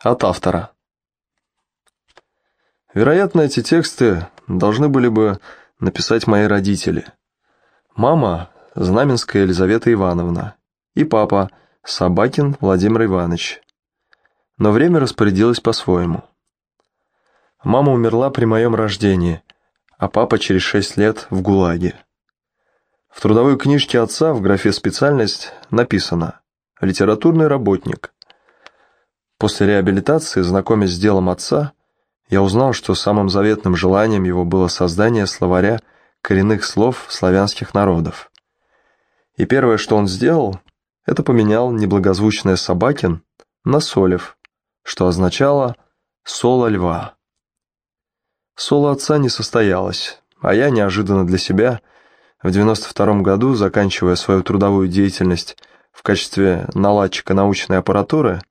От автора. Вероятно, эти тексты должны были бы написать мои родители. Мама – Знаменская Елизавета Ивановна и папа – Собакин Владимир Иванович. Но время распорядилось по-своему. Мама умерла при моем рождении, а папа через шесть лет в ГУЛАГе. В трудовой книжке отца в графе «Специальность» написано «Литературный работник». После реабилитации, знакомясь с делом отца, я узнал, что самым заветным желанием его было создание словаря коренных слов славянских народов. И первое, что он сделал, это поменял неблагозвучное «собакин» на «солев», что означало «соло льва». Соло отца не состоялось, а я неожиданно для себя в 92 году, заканчивая свою трудовую деятельность в качестве наладчика научной аппаратуры,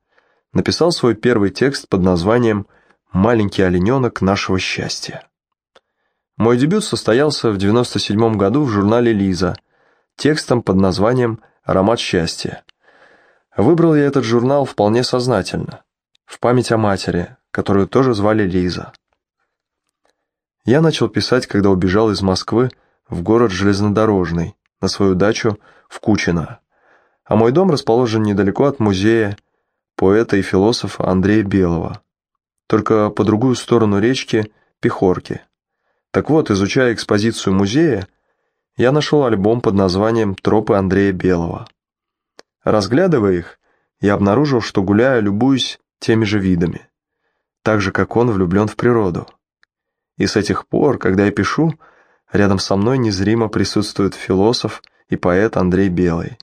написал свой первый текст под названием «Маленький олененок нашего счастья». Мой дебют состоялся в 97 году в журнале «Лиза» текстом под названием «Аромат счастья». Выбрал я этот журнал вполне сознательно, в память о матери, которую тоже звали Лиза. Я начал писать, когда убежал из Москвы в город железнодорожный, на свою дачу в Кучино, а мой дом расположен недалеко от музея поэта и философа Андрея Белого, только по другую сторону речки Пехорки. Так вот, изучая экспозицию музея, я нашел альбом под названием «Тропы Андрея Белого». Разглядывая их, я обнаружил, что гуляю, любуюсь теми же видами, так же, как он влюблен в природу. И с этих пор, когда я пишу, рядом со мной незримо присутствует философ и поэт Андрей Белый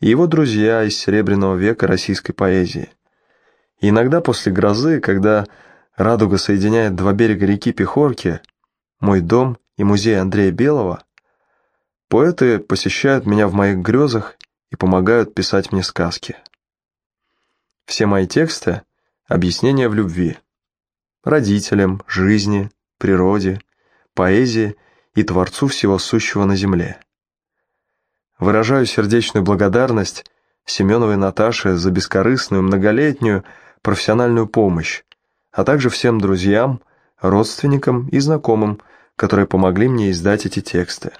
и его друзья из Серебряного века российской поэзии. И иногда после грозы, когда радуга соединяет два берега реки Пехорки, мой дом и музей Андрея Белого, поэты посещают меня в моих грезах и помогают писать мне сказки. Все мои тексты — объяснения в любви. Родителям, жизни, природе, поэзии и Творцу всего сущего на земле. Выражаю сердечную благодарность Семеновой Наташе за бескорыстную, многолетнюю профессиональную помощь, а также всем друзьям, родственникам и знакомым, которые помогли мне издать эти тексты.